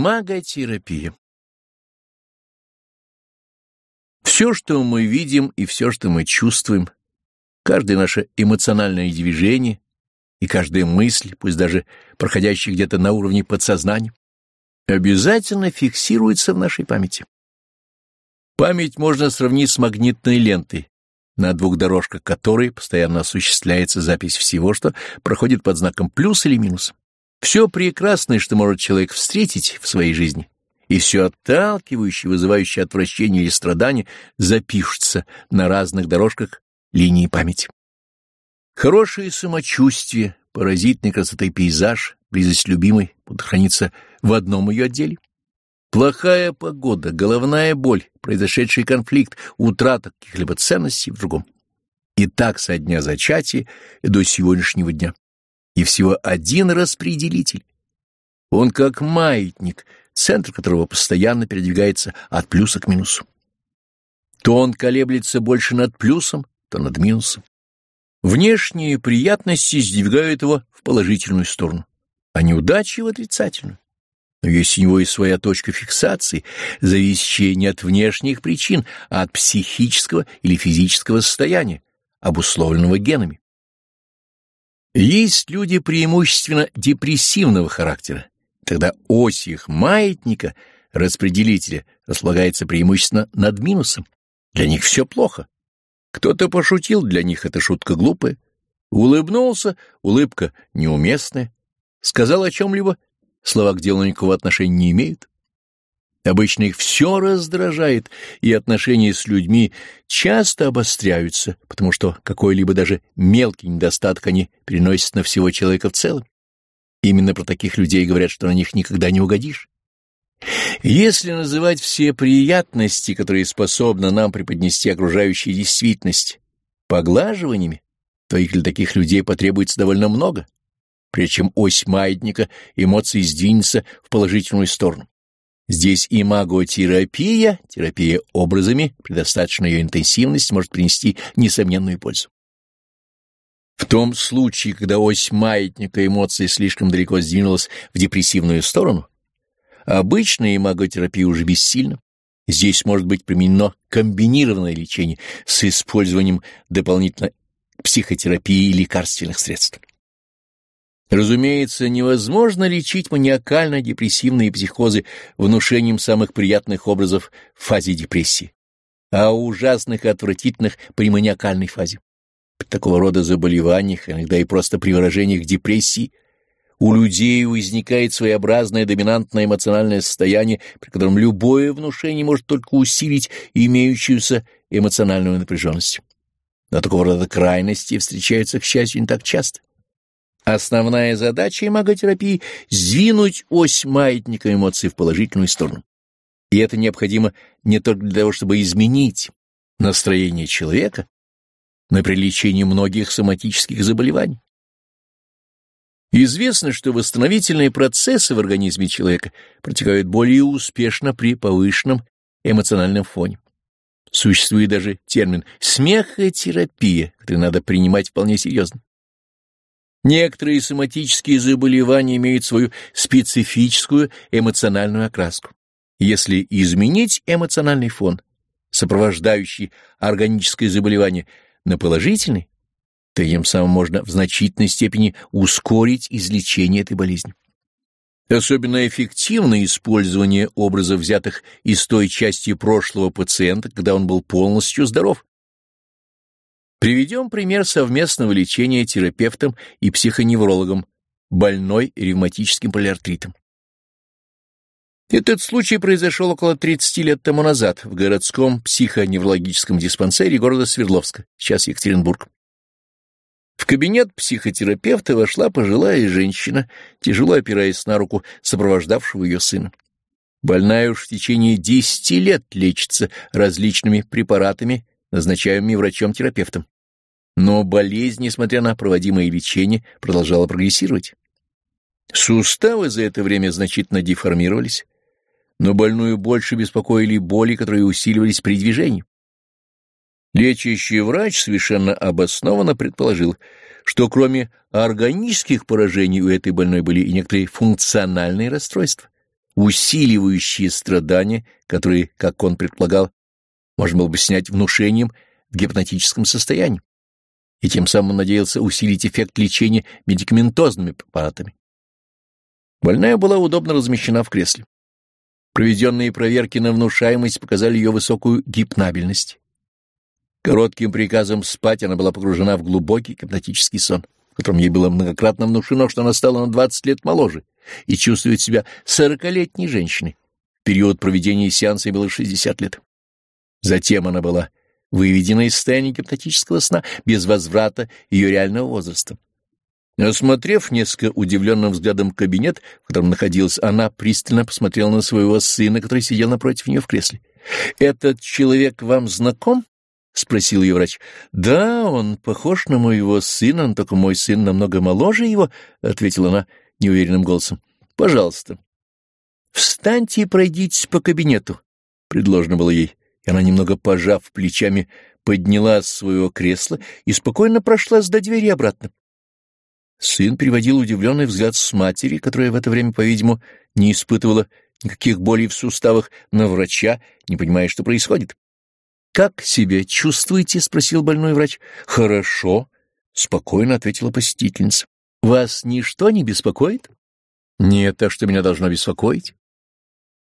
Имаготерапия Все, что мы видим и все, что мы чувствуем, каждое наше эмоциональное движение и каждая мысль, пусть даже проходящая где-то на уровне подсознания, обязательно фиксируется в нашей памяти. Память можно сравнить с магнитной лентой, на двух дорожках которой постоянно осуществляется запись всего, что проходит под знаком плюс или минус. Все прекрасное, что может человек встретить в своей жизни, и все отталкивающее, вызывающее отвращение или страдание, запишется на разных дорожках линии памяти. Хорошее самочувствие, поразительной красоты пейзаж, близость любимой будут храниться в одном ее отделе. Плохая погода, головная боль, произошедший конфликт, утрата каких-либо ценностей в другом. И так со дня зачатия до сегодняшнего дня. И всего один распределитель. Он как маятник, центр которого постоянно передвигается от плюса к минусу. То он колеблется больше над плюсом, то над минусом. Внешние приятности сдвигают его в положительную сторону, а неудачи — в отрицательную. Но есть у него и своя точка фиксации, зависящая не от внешних причин, а от психического или физического состояния, обусловленного генами. Есть люди преимущественно депрессивного характера, тогда ось их маятника, распределителя, располагается преимущественно над минусом. Для них все плохо. Кто-то пошутил, для них это шутка глупая. Улыбнулся, улыбка неуместная. Сказал о чем-либо, слова к делу никакого отношения не имеют. Обычно их все раздражает, и отношения с людьми часто обостряются, потому что какой-либо даже мелкий недостаток они переносят на всего человека в целом. Именно про таких людей говорят, что на них никогда не угодишь. Если называть все приятности, которые способны нам преподнести окружающей действительность, поглаживаниями, то их для таких людей потребуется довольно много, прежде чем ось маятника эмоций сдвинется в положительную сторону. Здесь и маготерапия, терапия образами, при достаточной ее интенсивности может принести несомненную пользу. В том случае, когда ось маятника эмоций слишком далеко сдвинулась в депрессивную сторону, обычная имаготерапия уже бессильна. Здесь может быть применено комбинированное лечение с использованием дополнительной психотерапии и лекарственных средств. Разумеется, невозможно лечить маниакально-депрессивные психозы внушением самых приятных образов в фазе депрессии, а ужасных и отвратительных при маниакальной фазе. При такого рода заболеваниях, иногда и просто при выражениях депрессии, у людей возникает своеобразное доминантное эмоциональное состояние, при котором любое внушение может только усилить имеющуюся эмоциональную напряженность. Но такого рода крайности встречаются, к счастью, не так часто. Основная задача имаготерапии — сдвинуть ось маятника эмоций в положительную сторону. И это необходимо не только для того, чтобы изменить настроение человека, но и при лечении многих соматических заболеваний. Известно, что восстановительные процессы в организме человека протекают более успешно при повышенном эмоциональном фоне. Существует даже термин «смехотерапия», который надо принимать вполне серьезно. Некоторые соматические заболевания имеют свою специфическую эмоциональную окраску. Если изменить эмоциональный фон, сопровождающий органическое заболевание, на положительный, то тем самым можно в значительной степени ускорить излечение этой болезни. Особенно эффективно использование образов, взятых из той части прошлого пациента, когда он был полностью здоров, Приведем пример совместного лечения терапевтом и психоневрологом больной ревматическим полиартритом. Этот случай произошел около 30 лет тому назад в городском психоневрологическом диспансере города Свердловска, сейчас Екатеринбург. В кабинет психотерапевта вошла пожилая женщина, тяжело опираясь на руку сопровождавшего ее сына. Больная уж в течение 10 лет лечится различными препаратами назначаемыми врачом-терапевтом. Но болезнь, несмотря на проводимое лечение, продолжала прогрессировать. Суставы за это время значительно деформировались, но больную больше беспокоили боли, которые усиливались при движении. Лечащий врач совершенно обоснованно предположил, что кроме органических поражений у этой больной были и некоторые функциональные расстройства. усиливающие страдания, которые, как он предполагал, можно было бы снять внушением в гипнотическом состоянии, и тем самым надеялся усилить эффект лечения медикаментозными препаратами. Больная была удобно размещена в кресле. Проведенные проверки на внушаемость показали ее высокую гипнабельность. Коротким приказом спать она была погружена в глубокий гипнотический сон, в котором ей было многократно внушено, что она стала на 20 лет моложе и чувствует себя сорокалетней женщиной. В период проведения сеанса ей было 60 лет. Затем она была выведена из состояния гипнотического сна без возврата ее реального возраста. Осмотрев несколько удивленным взглядом кабинет, в котором находилась она, пристально посмотрела на своего сына, который сидел напротив нее в кресле. «Этот человек вам знаком?» — спросил ее врач. — Да, он похож на моего сына, но только мой сын намного моложе его, — ответила она неуверенным голосом. — Пожалуйста. — Встаньте и пройдитесь по кабинету, — предложено было ей. И она, немного пожав плечами, подняла с своего кресла и спокойно прошлась до двери обратно. Сын приводил удивленный взгляд с матери, которая в это время, по-видимому, не испытывала никаких болей в суставах, на врача, не понимая, что происходит. «Как себя чувствуете?» — спросил больной врач. «Хорошо», — спокойно ответила посетительница. «Вас ничто не беспокоит?» «Нет, а что меня должно беспокоить?»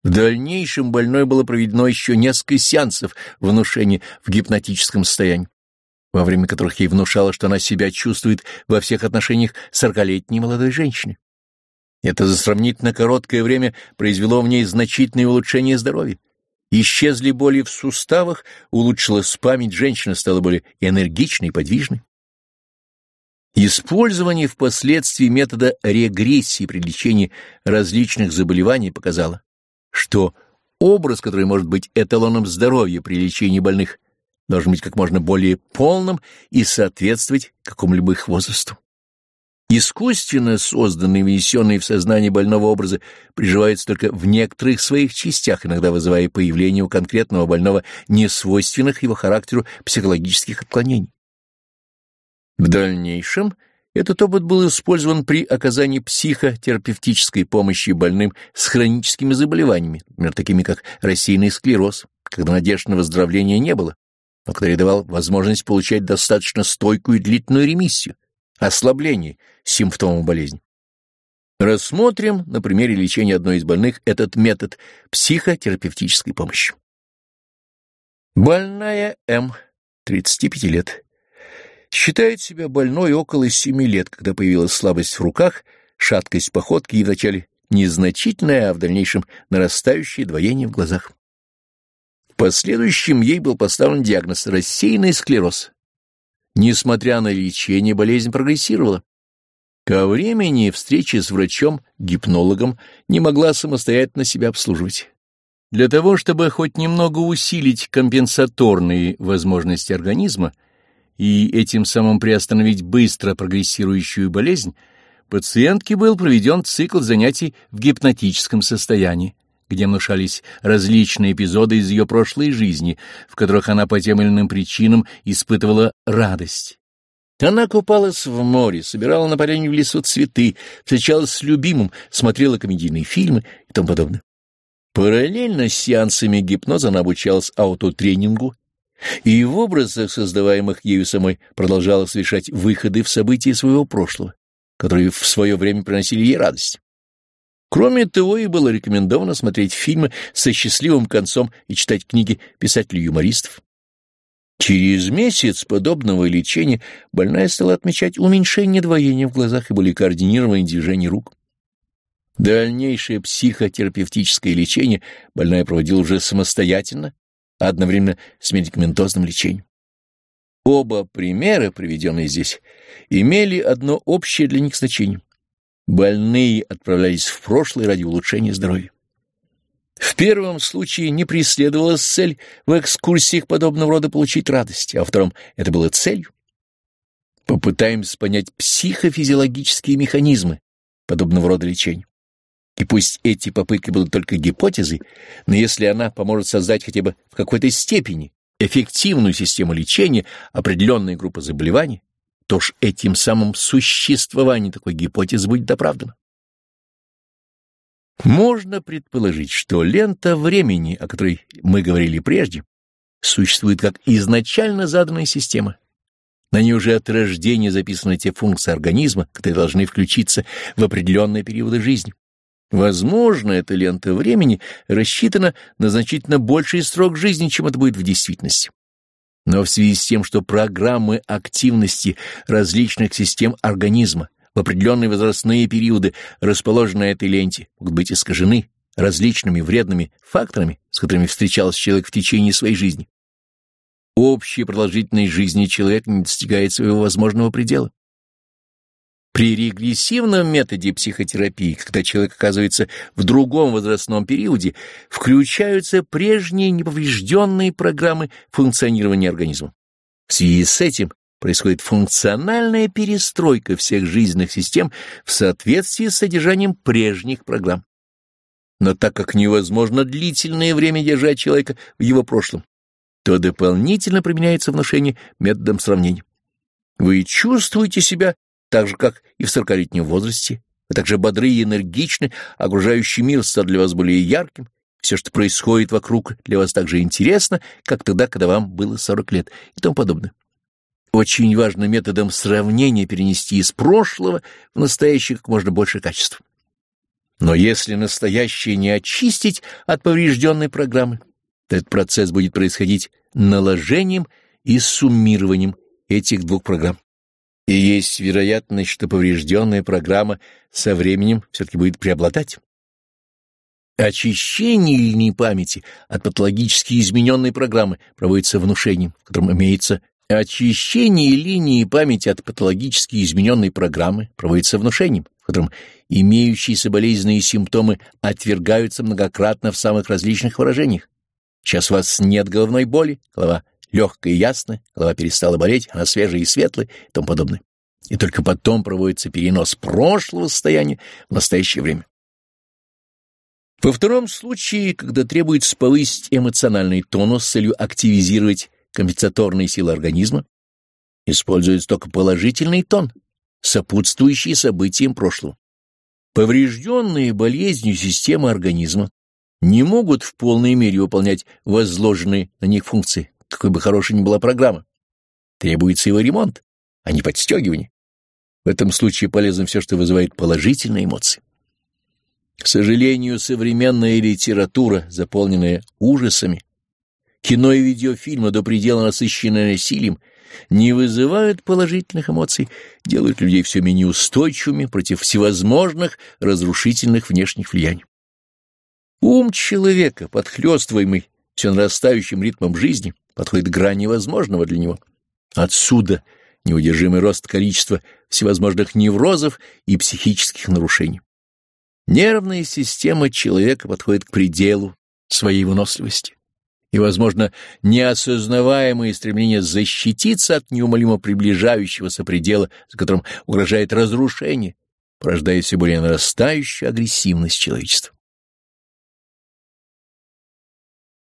В дальнейшем больной было проведено еще несколько сеансов внушения в гипнотическом состоянии, во время которых ей внушало, что она себя чувствует во всех отношениях сорокалетней молодой женщины. Это за сравнительно короткое время произвело в ней значительное улучшение здоровья. Исчезли боли в суставах, улучшилась память, женщина стала более энергичной и подвижной. Использование впоследствии метода регрессии при лечении различных заболеваний показало, что образ, который может быть эталоном здоровья при лечении больных, должен быть как можно более полным и соответствовать какому-либо их возрасту. Искусственно созданные и внесенные в сознание больного образа приживаются только в некоторых своих частях, иногда вызывая появление у конкретного больного несвойственных его характеру психологических отклонений. В дальнейшем этот опыт был использован при оказании психотерапевтической помощи больным с хроническими заболеваниями, например, такими как рассеянный склероз, когда надежд на выздоровление не было, но который давал возможность получать достаточно стойкую и длительную ремиссию ослабление симптомов болезни. Рассмотрим на примере лечения одной из больных этот метод психотерапевтической помощи. Больная М, 35 лет, считает себя больной около 7 лет, когда появилась слабость в руках, шаткость походки и вначале незначительное, а в дальнейшем нарастающее двоение в глазах. В последующем ей был поставлен диагноз рассеянный склероз, Несмотря на лечение, болезнь прогрессировала. Ко времени встречи с врачом-гипнологом не могла самостоятельно себя обслуживать. Для того, чтобы хоть немного усилить компенсаторные возможности организма и этим самым приостановить быстро прогрессирующую болезнь, пациентке был проведен цикл занятий в гипнотическом состоянии, где внушались различные эпизоды из ее прошлой жизни, в которых она по тем или иным причинам испытывала радость. Она купалась в море, собирала на поляне в лесу цветы, встречалась с любимым, смотрела комедийные фильмы и тому подобное. Параллельно с сеансами гипноза она обучалась аутотренингу, и в образах, создаваемых ею самой, продолжала совершать выходы в события своего прошлого, которые в свое время приносили ей радость. Кроме того, и было рекомендовано смотреть фильмы со счастливым концом и читать книги писателей-юмористов. Через месяц подобного лечения больная стала отмечать уменьшение двоения в глазах и более координированные движения рук. Дальнейшее психотерапевтическое лечение больная проводила уже самостоятельно, одновременно с медикаментозным лечением. Оба примера, приведенные здесь, имели одно общее для них значение — Больные отправлялись в прошлое ради улучшения здоровья. В первом случае не преследовалась цель в экскурсиях подобного рода получить радость, а во втором это было целью. Попытаемся понять психофизиологические механизмы подобного рода лечения. И пусть эти попытки будут только гипотезой, но если она поможет создать хотя бы в какой-то степени эффективную систему лечения определенной группы заболеваний, то ж этим самым существование такой гипотезы будет оправдано. Можно предположить, что лента времени, о которой мы говорили прежде, существует как изначально заданная система. На ней уже от рождения записаны те функции организма, которые должны включиться в определенные периоды жизни. Возможно, эта лента времени рассчитана на значительно больший срок жизни, чем это будет в действительности. Но в связи с тем, что программы активности различных систем организма в определенные возрастные периоды, расположенные на этой ленте, могут быть искажены различными вредными факторами, с которыми встречался человек в течение своей жизни. Общая продолжительность жизни человека не достигает своего возможного предела. При регрессивном методе психотерапии, когда человек оказывается в другом возрастном периоде, включаются прежние неповрежденные программы функционирования организма. В связи с этим происходит функциональная перестройка всех жизненных систем в соответствии с содержанием прежних программ. Но так как невозможно длительное время держать человека в его прошлом, то дополнительно применяется внушение методом сравнения. Вы чувствуете себя так же, как и в сорокалетнем возрасте, вы также бодры и энергичны, окружающий мир стал для вас более ярким, все, что происходит вокруг, для вас так же интересно, как тогда, когда вам было 40 лет и тому подобное. Очень важно методом сравнения перенести из прошлого в настоящее как можно больше качеств. Но если настоящее не очистить от поврежденной программы, то этот процесс будет происходить наложением и суммированием этих двух программ. И есть вероятность, что поврежденная программа со временем все-таки будет преобладать. Очищение линии памяти от патологически измененной программы проводится внушением, в котором имеется очищение линии памяти от патологически измененной программы проводится внушением, в котором имеющиеся болезненные симптомы отвергаются многократно в самых различных выражениях. Сейчас у вас нет головной боли, голова легкая и ясная, голова перестала болеть, она свежая и светлая и тому подобное. И только потом проводится перенос прошлого состояния в настоящее время. Во втором случае, когда требуется повысить эмоциональный тонус с целью активизировать компенсаторные силы организма, используется только положительный тон, сопутствующий событиям прошлого. Поврежденные болезнью системы организма не могут в полной мере выполнять возложенные на них функции, какой бы хорошей ни была программа. Требуется его ремонт, а не подстегивание. В этом случае полезно все, что вызывает положительные эмоции. К сожалению, современная литература, заполненная ужасами, кино и видеофильмы до предела насыщенные насилием, не вызывают положительных эмоций, делают людей все менее устойчивыми против всевозможных разрушительных внешних влияний. Ум человека, подхлёстываемый все нарастающим ритмом жизни, подходит к грани возможного для него. Отсюда неудержимый рост количества всевозможных неврозов и психических нарушений. Нервная система человека подходит к пределу своей выносливости, и, возможно, неосознаваемое стремление защититься от неумолимо приближающегося предела, за которым угрожает разрушение, порождает все более нарастающую агрессивность человечества.